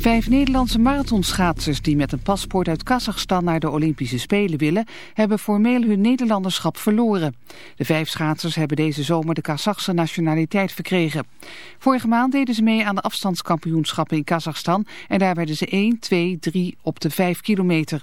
Vijf Nederlandse marathonschaatsers die met een paspoort uit Kazachstan naar de Olympische Spelen willen, hebben formeel hun Nederlanderschap verloren. De vijf schaatsers hebben deze zomer de Kazachse nationaliteit verkregen. Vorige maand deden ze mee aan de afstandskampioenschappen in Kazachstan en daar werden ze 1, 2, 3 op de 5 kilometer.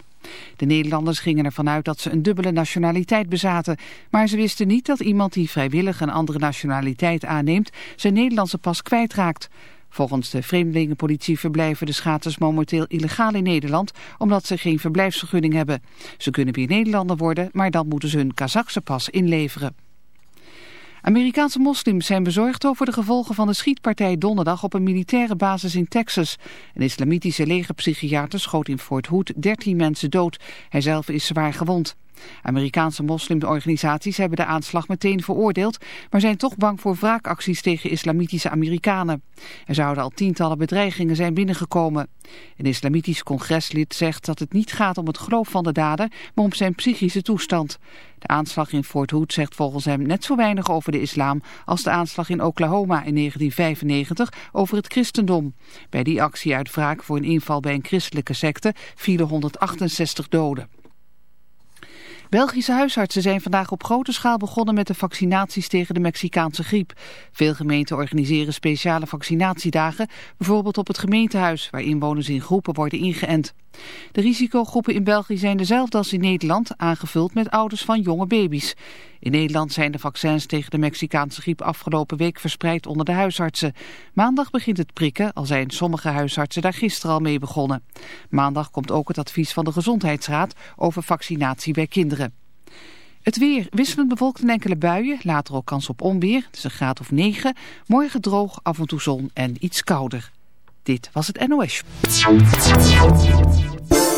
De Nederlanders gingen ervan uit dat ze een dubbele nationaliteit bezaten, maar ze wisten niet dat iemand die vrijwillig een andere nationaliteit aanneemt zijn Nederlandse pas kwijtraakt. Volgens de vreemdelingenpolitie verblijven de schaters momenteel illegaal in Nederland omdat ze geen verblijfsvergunning hebben. Ze kunnen weer Nederlander worden, maar dan moeten ze hun Kazachse pas inleveren. Amerikaanse moslims zijn bezorgd over de gevolgen van de schietpartij donderdag op een militaire basis in Texas. Een islamitische legerpsychiater schoot in Fort Hood 13 mensen dood. Hij zelf is zwaar gewond. Amerikaanse moslimorganisaties hebben de aanslag meteen veroordeeld, maar zijn toch bang voor wraakacties tegen islamitische Amerikanen. Er zouden al tientallen bedreigingen zijn binnengekomen. Een islamitisch congreslid zegt dat het niet gaat om het geloof van de dader, maar om zijn psychische toestand. De aanslag in Fort Hood zegt volgens hem net zo weinig over de islam als de aanslag in Oklahoma in 1995 over het christendom. Bij die actie uit wraak voor een inval bij een christelijke secte vielen 168 doden. Belgische huisartsen zijn vandaag op grote schaal begonnen met de vaccinaties tegen de Mexicaanse griep. Veel gemeenten organiseren speciale vaccinatiedagen, bijvoorbeeld op het gemeentehuis, waar inwoners in groepen worden ingeënt. De risicogroepen in België zijn dezelfde als in Nederland, aangevuld met ouders van jonge baby's. In Nederland zijn de vaccins tegen de Mexicaanse griep afgelopen week verspreid onder de huisartsen. Maandag begint het prikken, al zijn sommige huisartsen daar gisteren al mee begonnen. Maandag komt ook het advies van de Gezondheidsraad over vaccinatie bij kinderen. Het weer wisselend bewolkt in enkele buien, later ook kans op onweer. Het is een graad of 9. Morgen droog, af en toe zon en iets kouder. Dit was het NOS.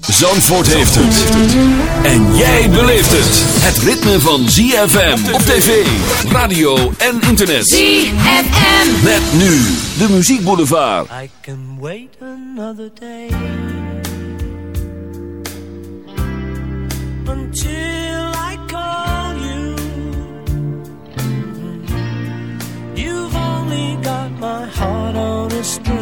Zandvoort heeft het. En jij beleeft het. Het ritme van ZFM op tv, radio en internet. ZFM. Met nu de muziekboulevard. I can wait another day until I call you. You've only got my heart on a string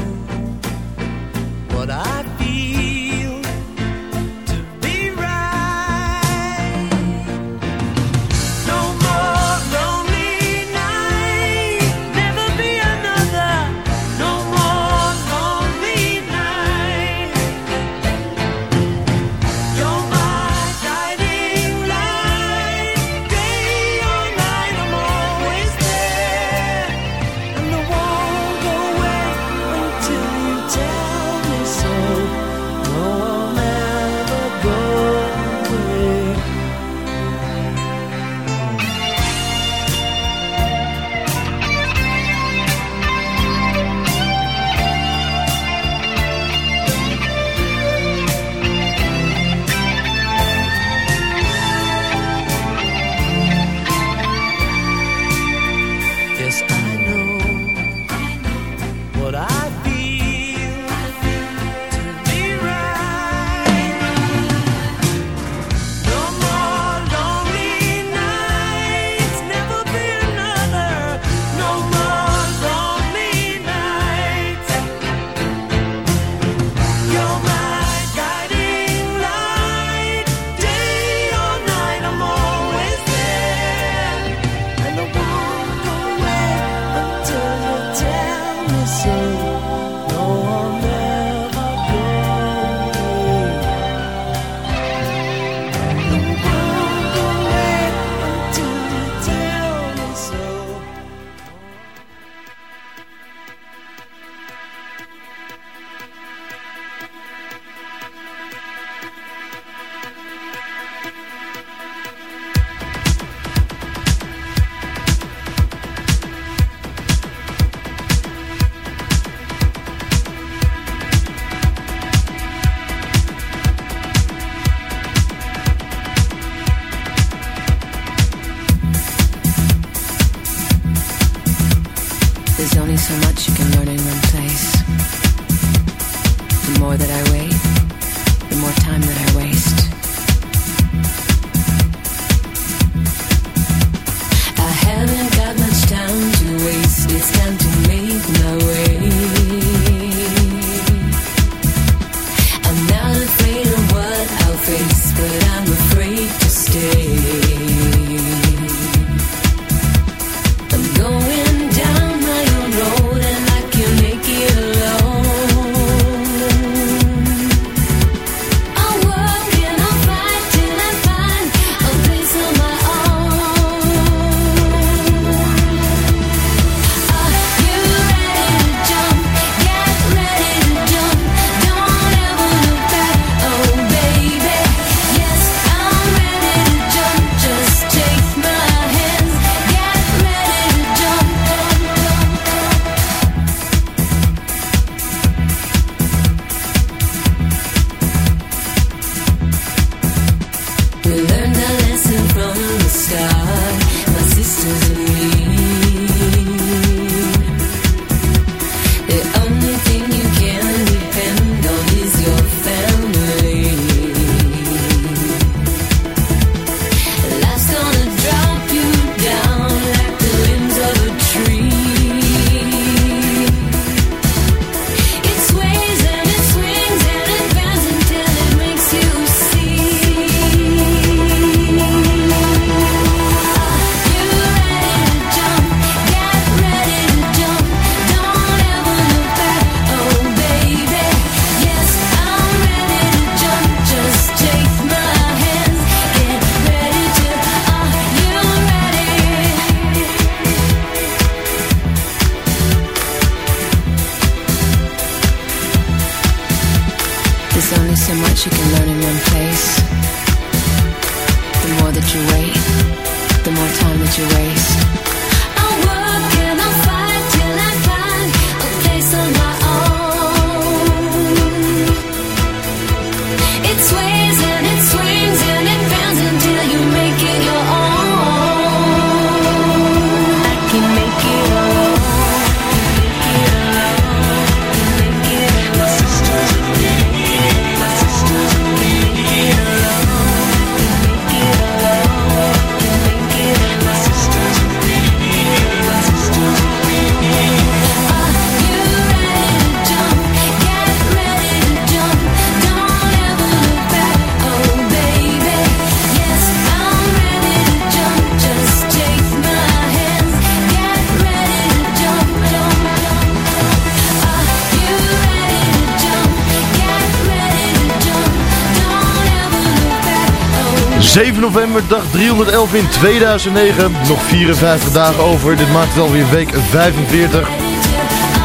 dag 311 in 2009. Nog 54 dagen over. Dit maakt het alweer week 45.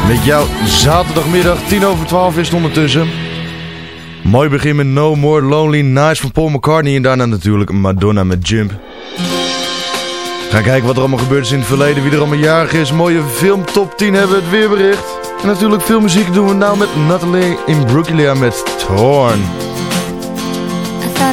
Met jou zaterdagmiddag, 10 over 12 is het ondertussen. Mooi begin met No More Lonely Nights van Paul McCartney. En daarna natuurlijk Madonna met Jump. Ga kijken wat er allemaal gebeurd is in het verleden. Wie er allemaal jarig is. Mooie film top 10 hebben we het weerbericht. En natuurlijk veel muziek doen we nou met Natalie in Brooklyn met Torn.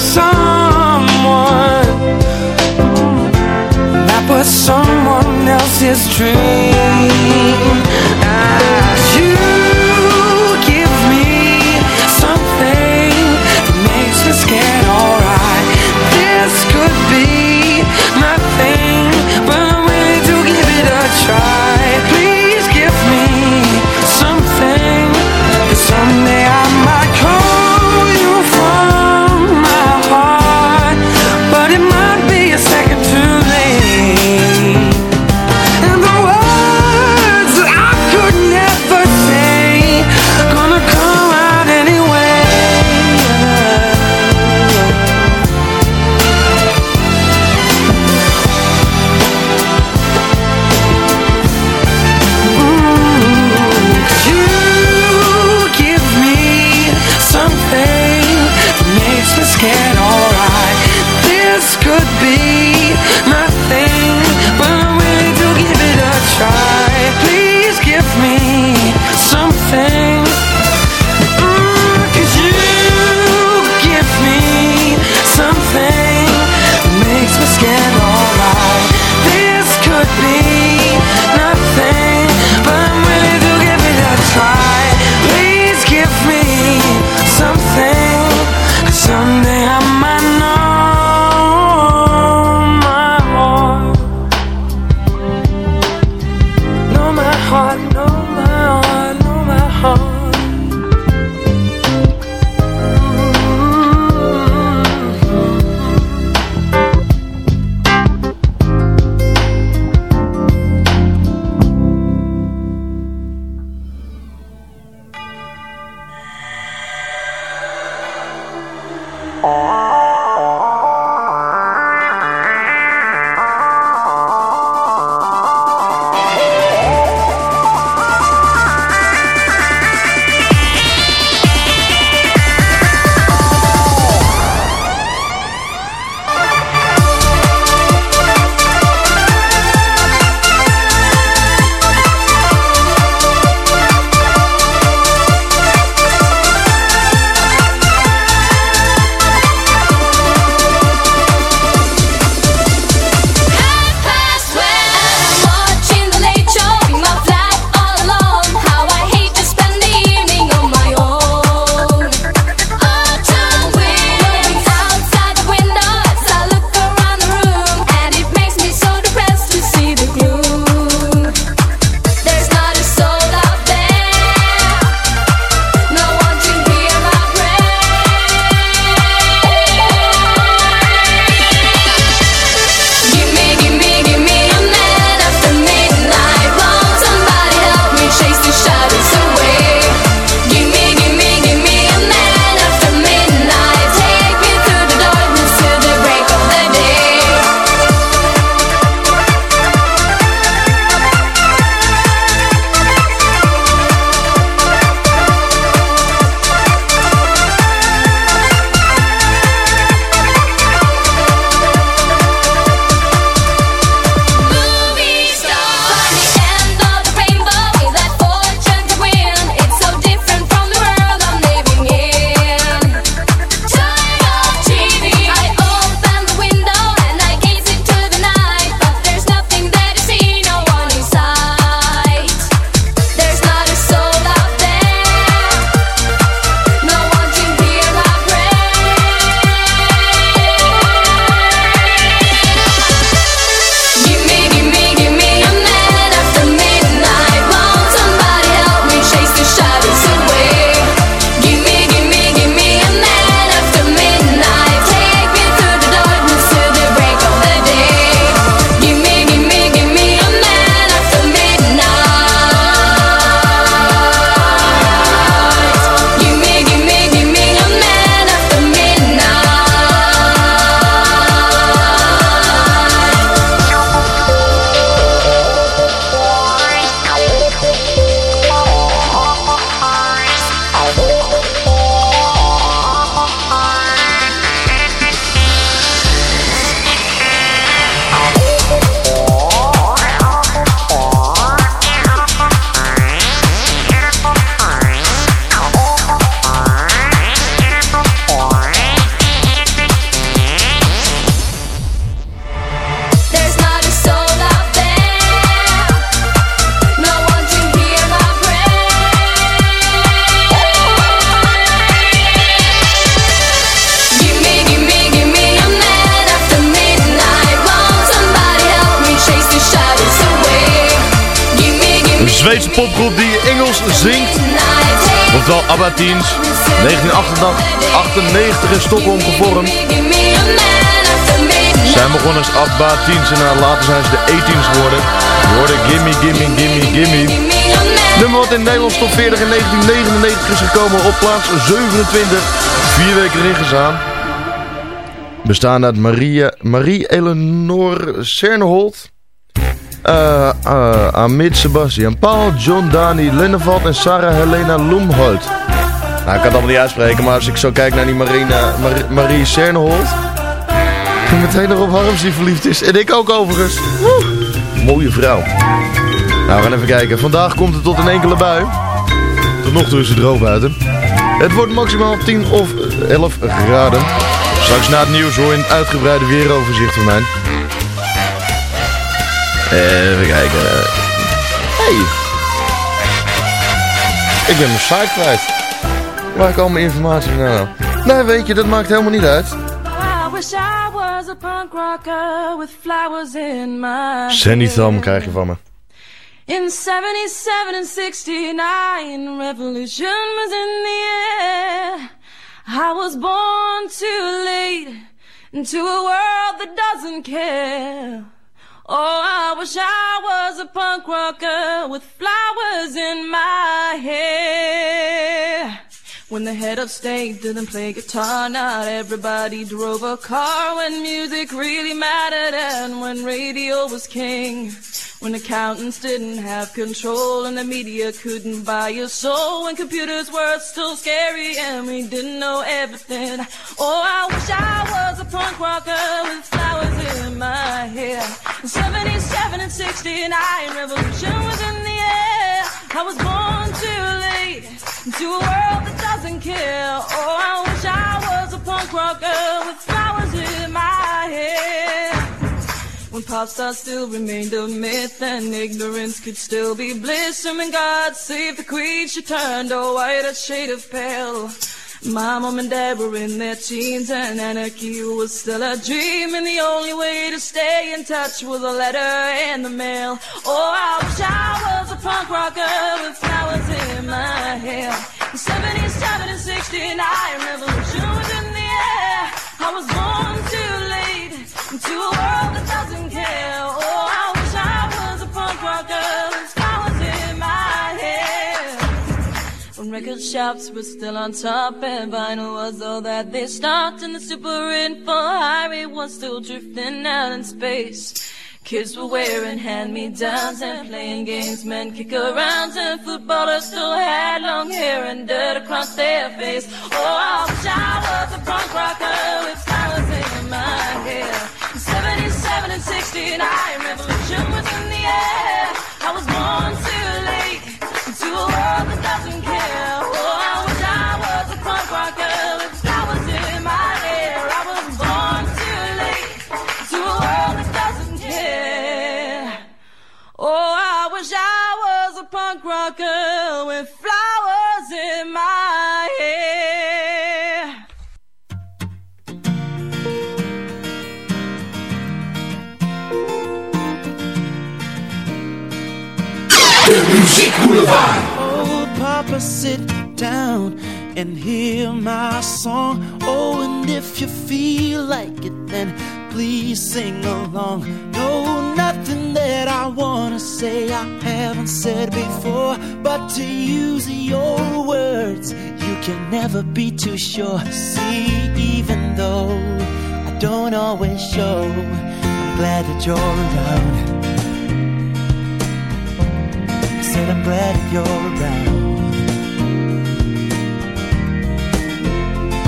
someone that was someone else's dream. in Stockholm gevormd. Zij begonnen als ABBA 10's en later zijn ze de 18's geworden. Je hoorde Gimme, Gimme, Gimme, Gimme. Nummer wat in Nederland top 40 in 1999 is gekomen op plaats 27. Vier weken erin. Bestaan uit Maria, Marie Eleanor Cerneholt. Eh, eh, Amit Sebastian Paul, John Dani Lennevat en Sarah Helena Loemhout. Nou, ik kan het allemaal niet uitspreken, maar als ik zo kijk naar die Marina, Mar Marie Sernehold. Meteen erop Harms die verliefd is. En ik ook overigens. Woe. Mooie vrouw. Nou, we gaan even kijken. Vandaag komt het tot een enkele bui. Tot nog toe is het droog buiten. Het wordt maximaal 10 of 11 graden. Straks na het nieuws hoor je een uitgebreide weeroverzicht van mij. Even kijken. Hey. Ik ben mijn site kwijt. Waar ik al mijn informatie vandaan. Nee, weet je, dat maakt helemaal niet uit. I wish I was a punk rocker with flowers in my Sandy. Thumb krijg je van me. In 77 and 69, revolution was in the air. I was born too late into a world that doesn't care. Oh, I wish I was a punk rocker with flowers in my hair. When the head of state didn't play guitar, not everybody drove a car. When music really mattered and when radio was king. When accountants didn't have control and the media couldn't buy your soul. When computers were still scary and we didn't know everything. Oh, I wish I was a punk rocker with flowers in my hair. 77 and 69, revolution was in the air. I was born into a world that doesn't care. Oh, I wish I was a punk rocker with flowers in my hair. When pop stars still remained a myth and ignorance could still be bliss. And when God save the queen, she turned a whiter shade of pale. My mom and dad were in their teens and anarchy was still a dream. And the only way to stay in touch was a letter in the mail. Oh, I wish I was a punk rocker with flowers in my hair. 77 and 69, revolution was in the air. I was born too late into a world that doesn't Record shops were still on top and vinyl was all that they stopped and the super highway was still drifting out in space. Kids were wearing hand-me-downs and playing games, men kick around and footballers still had long hair and dirt across their face. Oh, I wish I was a punk rocker with flowers in my hair. 77 and 69, revolution was in the air. A punk rocker with flowers in my hair. De Muziek Boulevard. Oh, Papa, sit down and hear my song. If you feel like it, then please sing along. No, nothing that I wanna say I haven't said before, but to use your words, you can never be too sure. See, even though I don't always show, I'm glad that you're around. I said I'm glad that you're around.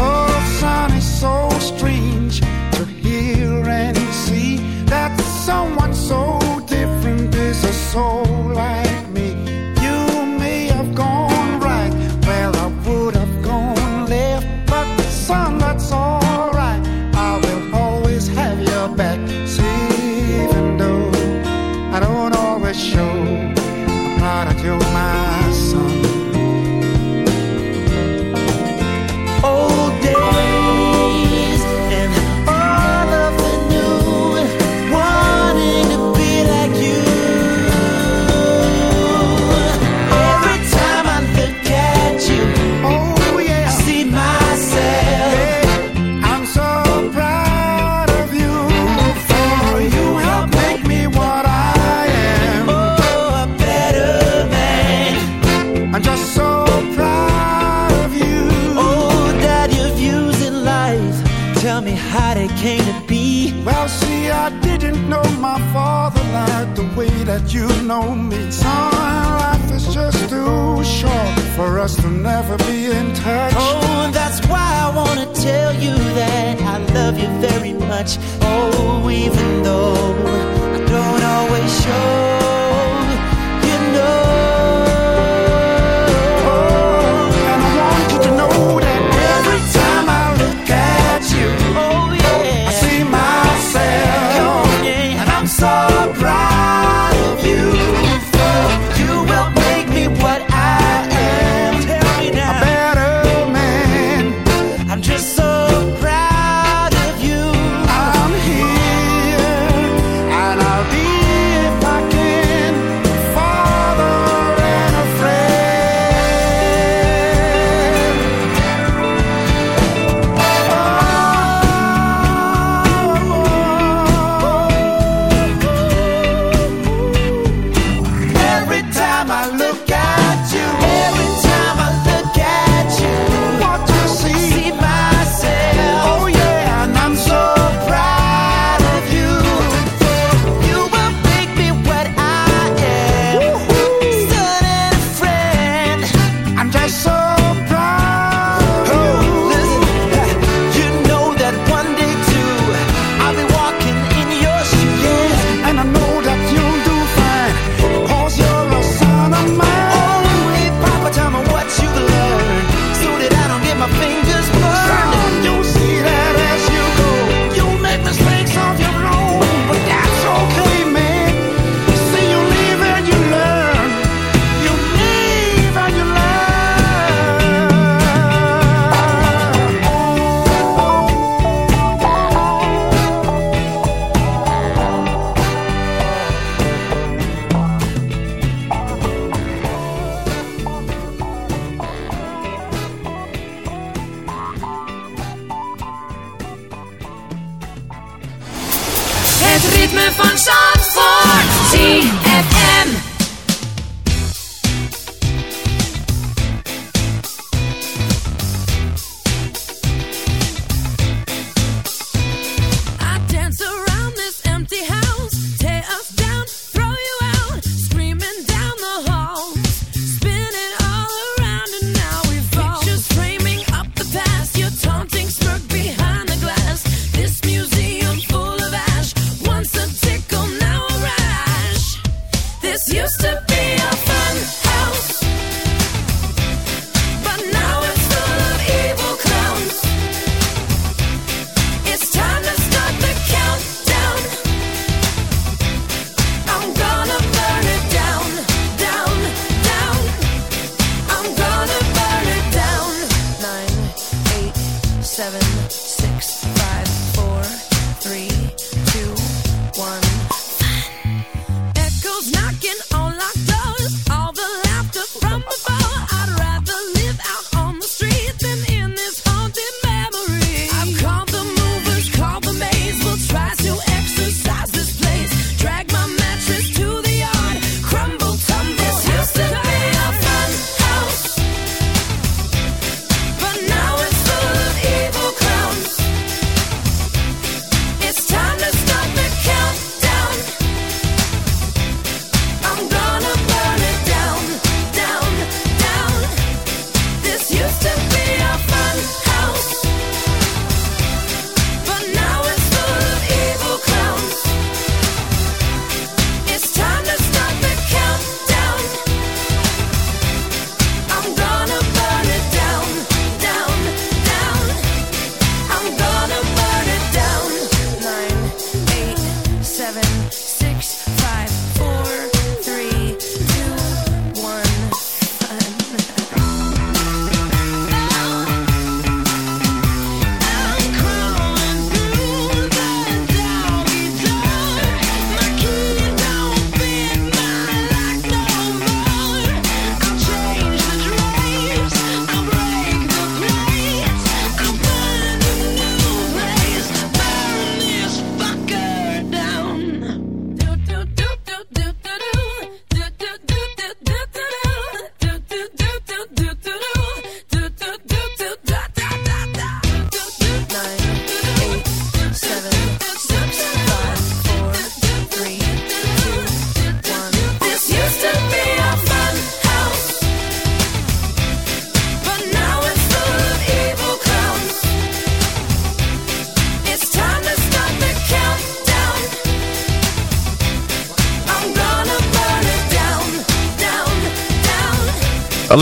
Oh, it's so strange to hear and see that someone so different is a soul like us to never be in touch. Oh, that's why I wanna tell you that I love you very much. Oh, even though I don't always show. Stiefel von Schaf.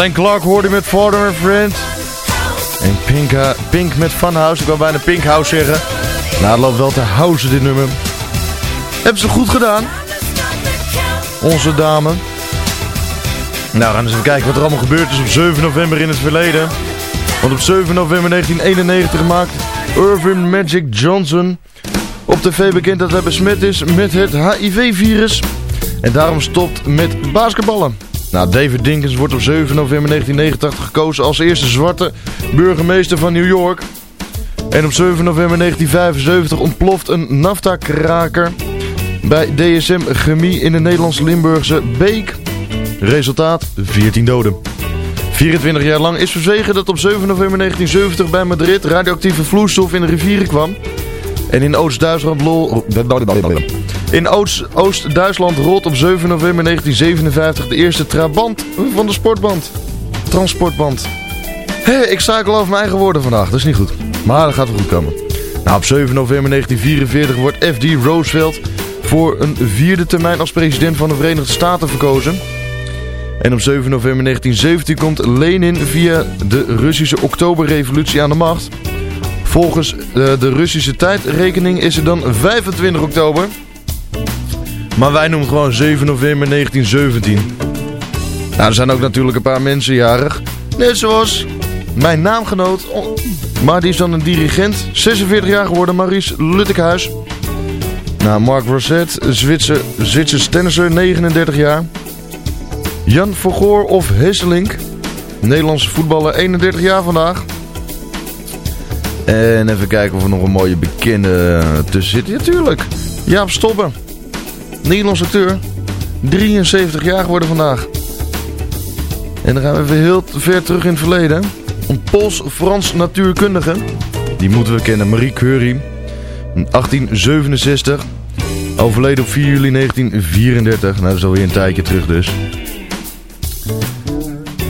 Alleen Clark hoorde met and Friend. En Pink, eh, Pink met Funhouse. Ik wou bijna Pink House zeggen. Nou, het loopt wel te house dit nummer. Hebben ze goed gedaan. Onze dame. Nou, we gaan eens even kijken wat er allemaal gebeurd is op 7 november in het verleden. Want op 7 november 1991 maakt Irvin Magic Johnson op tv bekend dat hij besmet is met het HIV-virus. En daarom stopt met basketballen. Nou, David Dinkins wordt op 7 november 1989 gekozen als eerste zwarte burgemeester van New York. En op 7 november 1975 ontploft een nafta-kraker bij DSM Chemie in de Nederlandse Limburgse Beek. Resultaat 14 doden. 24 jaar lang is verzwegen dat op 7 november 1970 bij Madrid radioactieve vloeistof in de rivieren kwam. En in Oost-Duitsland lol... In Oost- Oost-Duitsland rolt op 7 november 1957 de eerste trabant van de sportband. Transportband. Hé, ik struikel over mijn eigen woorden vandaag, dat is niet goed. Maar dat gaat wel goed komen. Nou, op 7 november 1944 wordt F.D. Roosevelt voor een vierde termijn als president van de Verenigde Staten verkozen. En op 7 november 1917 komt Lenin via de Russische Oktoberrevolutie aan de macht. Volgens eh, de Russische tijdrekening is het dan 25 oktober. Maar wij noemen gewoon 7 november 1917. Nou, er zijn ook natuurlijk een paar mensen jarig. Net zoals mijn naamgenoot, oh, maar die is dan een dirigent. 46 jaar geworden, Maurice Luttekhuis. Nou, Mark Rosset, Zwitser, Zwitsers tennisser, 39 jaar. Jan Vergoor of Hesselink, Nederlandse voetballer, 31 jaar vandaag. En even kijken of er nog een mooie bekende tussen zit. Ja, tuurlijk. Stobbe. Nederlands acteur. 73 jaar geworden vandaag. En dan gaan we even heel ver terug in het verleden. Een Pools-Frans natuurkundige. Die moeten we kennen. Marie Curie. 1867. Overleden op 4 juli 1934. Nou, dat is alweer een tijdje terug dus.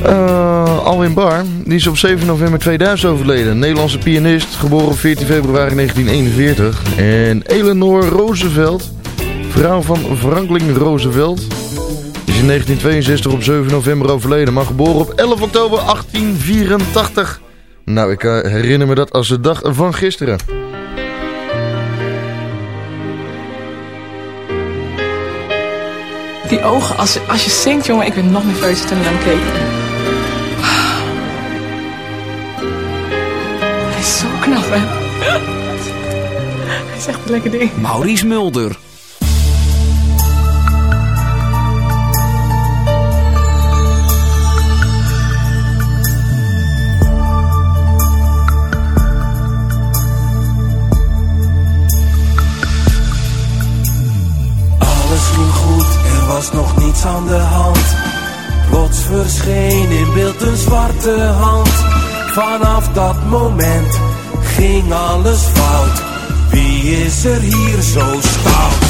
Uh, Alwin Bar, die is op 7 november 2000 overleden. Nederlandse pianist, geboren op 14 februari 1941. En Eleanor Roosevelt, vrouw van Franklin Roosevelt, is in 1962 op 7 november overleden. Maar geboren op 11 oktober 1884. Nou, ik uh, herinner me dat als de dag van gisteren. Die ogen, als, als je zingt, jongen, ik ben nog nerveuzer toen ik naar hem keek. Hij is zo knap, hè? Hij is echt een lekker ding. Maurice Mulder. Aan de hand. Plots verscheen in beeld een zwarte hand. Vanaf dat moment ging alles fout. Wie is er hier zo stout?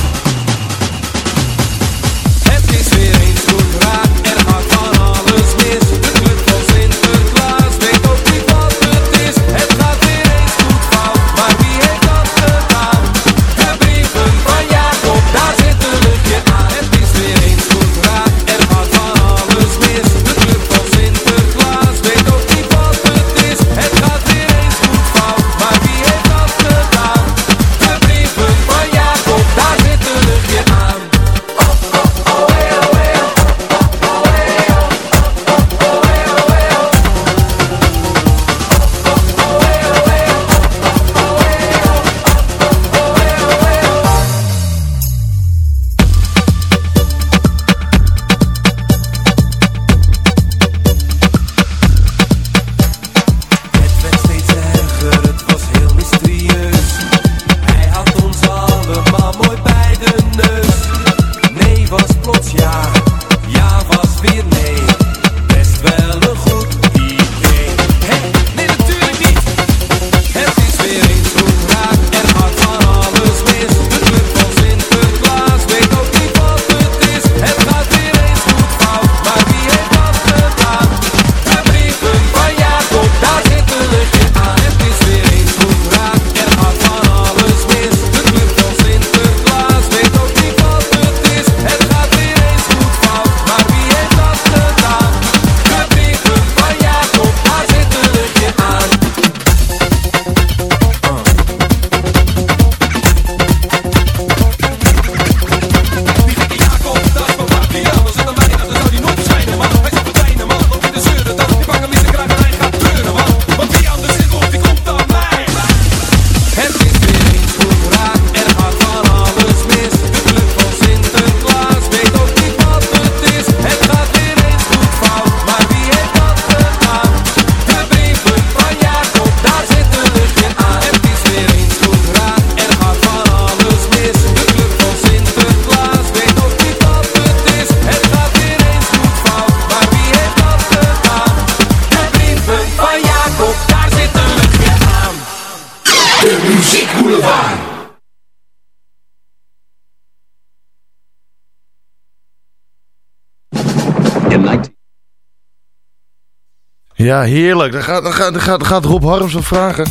Ja, heerlijk. Dan gaat, dan gaat, dan gaat, dan gaat Rob vragen.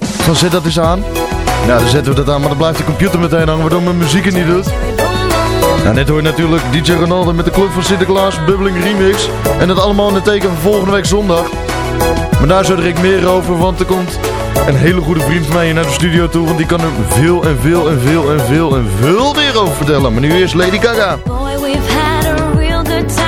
Van zet dat eens aan. Ja, dan zetten we dat aan, maar dan blijft de computer meteen hangen, waardoor mijn muziek het niet doet. Nou, net hoor je natuurlijk DJ Ronaldo met de Club van Sinterklaas, Bubbling Remix. En dat allemaal in het teken van volgende week zondag. Maar daar zo ik meer over, want er komt een hele goede vriend van mij naar de studio toe. Want die kan er veel en veel en veel en veel en veel meer over vertellen. Maar nu eerst Lady Gaga. Real time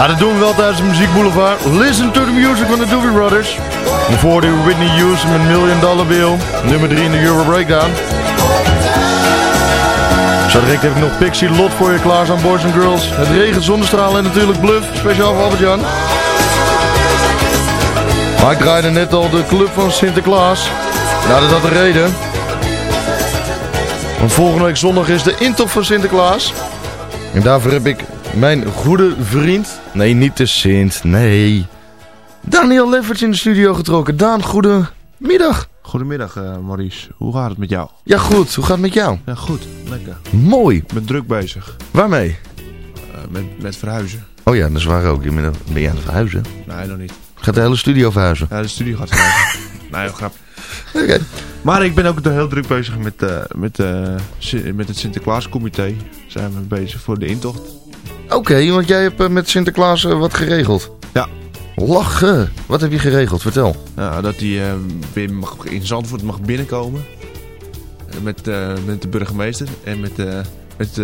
Nou, dat doen we wel tijdens de Muziek Boulevard. Listen to the music van de Doobie Brothers. Voor de Whitney Houston met Million Dollar Bill. Nummer 3 in de Euro Breakdown. Zo direct heb ik nog Pixie Lot voor je klaarstaan, boys and girls. Het regent, zonnestralen en natuurlijk Bluff. Speciaal voor Albert-Jan. Maar ik draaide net al de club van Sinterklaas. Nou, dat had een reden. Want volgende week zondag is de intocht van Sinterklaas. En daarvoor heb ik mijn goede vriend... Nee, niet de Sint, nee. Daniel Lefferts in de studio getrokken. Daan, goedemiddag. Goedemiddag eh, Maurice, hoe gaat het met jou? Ja, goed. Hoe gaat het met jou? Ja, goed, lekker. Mooi. Ik ben druk bezig. Waarmee? Eh, met, met verhuizen. Oh ja, dat is waar ook. Ben je aan het verhuizen? Nee, nog niet. Gaat de hele studio verhuizen? Ja, de studie gaat verhuizen. nee, grap. Oké. Maar ik ben ook heel druk bezig met, eh, met, met het Sinterklaascomité. Zijn we bezig voor de intocht. Oké, want jij hebt eh, met Sinterklaas eh, wat geregeld. Ja. Lachen. Wat heb je geregeld? Vertel. Ja, dat hij eh, weer mag, in Zandvoort mag binnenkomen. Met, met de burgemeester en met, met,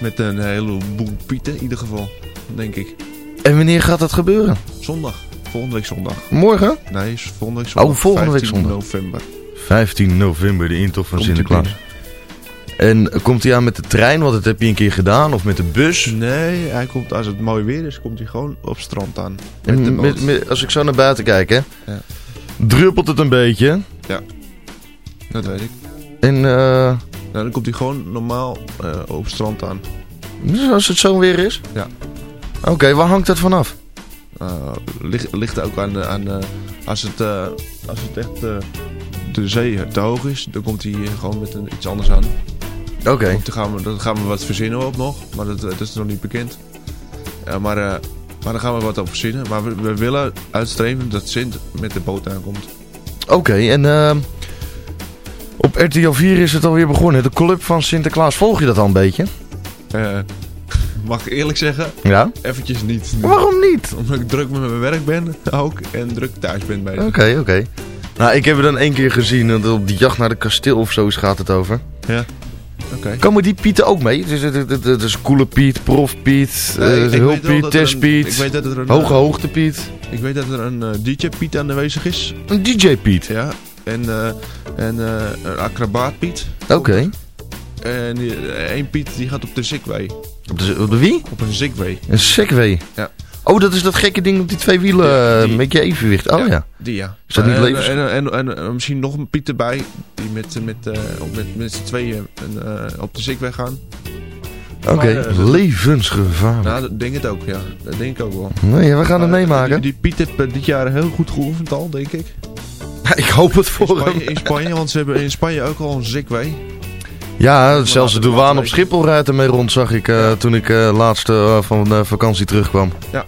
met een heleboel pieten in ieder geval, denk ik. En wanneer gaat dat gebeuren? Zondag. Volgende week zondag. Morgen? Nee, volgende week zondag. Oh, volgende week 15 zondag. november. 15 november, de intocht van Komt Sinterklaas. En komt hij aan met de trein? Want dat heb je een keer gedaan. Of met de bus? Nee, hij komt, als het mooi weer is, komt hij gewoon op strand aan. Met En boot. met, met- als ik zo naar buiten kijk, hè. Ja. Druppelt het een beetje. Ja, dat weet ik. En eh, Nou, dan komt hij gewoon normaal eh, op strand aan. Dus als het zo weer is? Ja. Oké, waar hangt dat vanaf? Uh, ligt, ligt ook aan, aan als, het, als het echt de zee te hoog is, dan komt hij gewoon met een, iets anders aan. Oké. Dan gaan, we, dan gaan we wat verzinnen op nog, maar dat, dat is nog niet bekend. Maar, eh, maar dan gaan we wat op verzinnen. Maar we, we willen uitstreven dat Sint met de boot aankomt. Oké, en ehm, op RTL 4 is het alweer begonnen. De club van Sinterklaas, volg je dat al een beetje? Eh, mag ik eerlijk zeggen? Ja? Eventjes niet. Waarom niet? Omdat ik druk met mijn werk ben ook en druk thuis ben bij Oké, oké. Nou, ik heb het dan één keer gezien. dat Op die jacht naar de kasteel of zo gaat het over. Ja. Oké. Komen die Pieten ook mee? Het, het, het is Koele Piet, Prof Piet, Nee, eh, weet wel Hulp dat Piet, Test Piet, ik weet dat er een, Hoge eh, Hoogte Piet. Ik weet dat er een eh, DJ Piet aanwezig is. Een DJ Piet? Ja. En, eh, en eh, een acrobaat Piet. Oké. En eh, één Piet die gaat op de Zigway. Op de, op de wie? Op een Zigway. Een Segway. Ja. Oh, dat is dat gekke ding op die twee wielen eh, met je evenwicht. Oh ja. Die ja. Is dat niet en, levens... en, en, en, en misschien nog een Piet erbij. Die met, met, eh, op- met, met z'n tweeën eh, op de Zigway gaan. Oké, eh, dat- levensgevaarlijk. Nou, dat denk ik ook, ja. Dat denk ik ook wel. Nee, we gaan het meemaken. Die, die Piet heeft eh, dit jaar heel goed geoefend al, denk ik. Ik hoop het voor in Spanje, hem. in Spanje, want ze hebben in Spanje ook al een Zigway. Ja, zelfs de douane op Schiphol rijdt ermee rond, zag ik eh, toen ik eh laatst eh, van de vakantie terugkwam. Ja.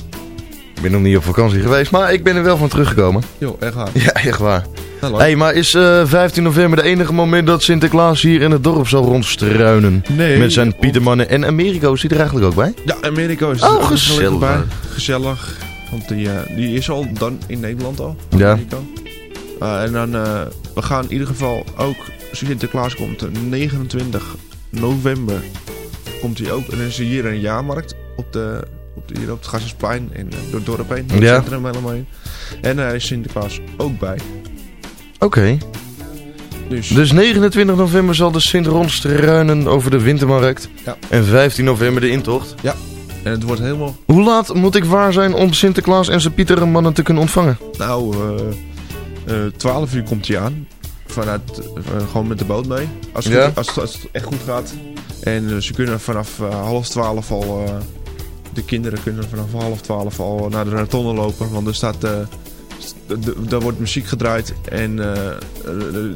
Ik ben nog niet op vakantie geweest, maar ik ben er wel van teruggekomen. Jo, echt waar. Ja, echt waar. Leuk. hey, maar is eh 15 november de enige moment dat Sinterklaas hier in het dorp zal rondstruinen? Nee. Met zijn Pietermannen. En Americo is hij er eigenlijk ook bij? Ja, Amerika is Oh, er ook gezellig. bij. Gezellig. Want die, die is al dan in Nederland al. Ja. En dan, we gaan in ieder geval ook, Sinterklaas komt eh, 29 november. Komt hij ook. En dan is er hier een jaarmarkt op de, op de, hier op het Gassersplein en eh, door het dorp heen. het Ja. centrum helemaal heen. En daar is Sinterklaas ook bij. Oké. Dus, Dus 29 november zal de Sint rondstruinen over de wintermarkt. Ja. En 15 november de intocht. ja. En het wordt helemaal... Hoe laat moet ik waar zijn om Sinterklaas en zijn Pietermannen te kunnen ontvangen? Nou, eh eh 12 uur komt hij aan. Vanuit, eh, gewoon met de boot mee. Als het, Ja. goed- als, het- als het echt goed gaat. En eh, ze kunnen vanaf eh, half twaalf al... de kinderen kunnen vanaf half twaalf al naar de rotonde lopen. Want er staat... daar wordt muziek gedraaid. En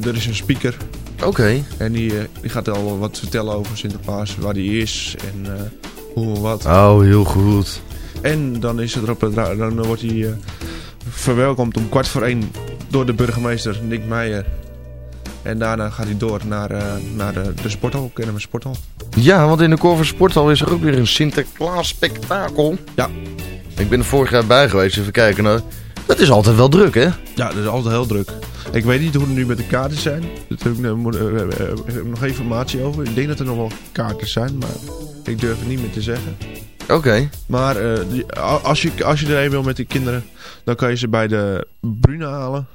er is een speaker. Oké. En die, die gaat al wat vertellen over Sinterklaas. Waar die is. En hoe en wat. Oh, heel goed. En dan, is het erop, dan wordt hij verwelkomd om kwart voor één door de burgemeester Nick Meijer. En daarna gaat hij door naar, eh, naar de, de sporthal, kennen we sporthal. Ja, want in de Corver Sporthal is er ook weer een Sinterklaas spektakel. Ja. Ik ben er vorig jaar bij geweest, even kijken. Nou, dat is altijd wel druk, hè? Ja, dat is altijd heel druk. Ik weet niet hoe het nu met de kaarten zijn. Daar heb ik, eh, eh, eh, eh, heb ik nog geen informatie over. Ik denk dat er nog wel kaarten zijn, maar ik durf het niet meer te zeggen. Oké. Maar eh, als, je, als je erheen wil met die kinderen, dan kan je ze bij de Bruna halen.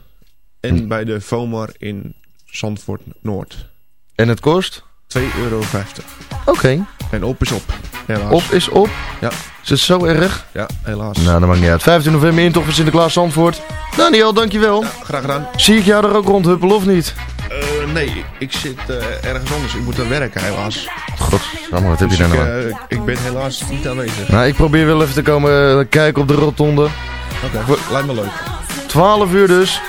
En bij de Vomar in Zandvoort Noord. En het kost? 2,50 euro. Oké. En op is op. Helaas. Op is op. Ja. Is het zo erg? Ja, helaas. Nou, dat maakt niet uit. 15 november intocht van Sinterklaas Zandvoort. Daniel, dankjewel. Graag gedaan. Zie ik jou er ook rondhuppelen of niet? Eh, nee, ik zit eh, ergens anders. Ik moet daar werken helaas. Godsamme, wat heb je Dus daar nou aan? eh, ik ben helaas niet aanwezig. Nou, ik probeer wel even te komen kijken op de rotonde. Oké, lijkt me leuk. 12 uur dus.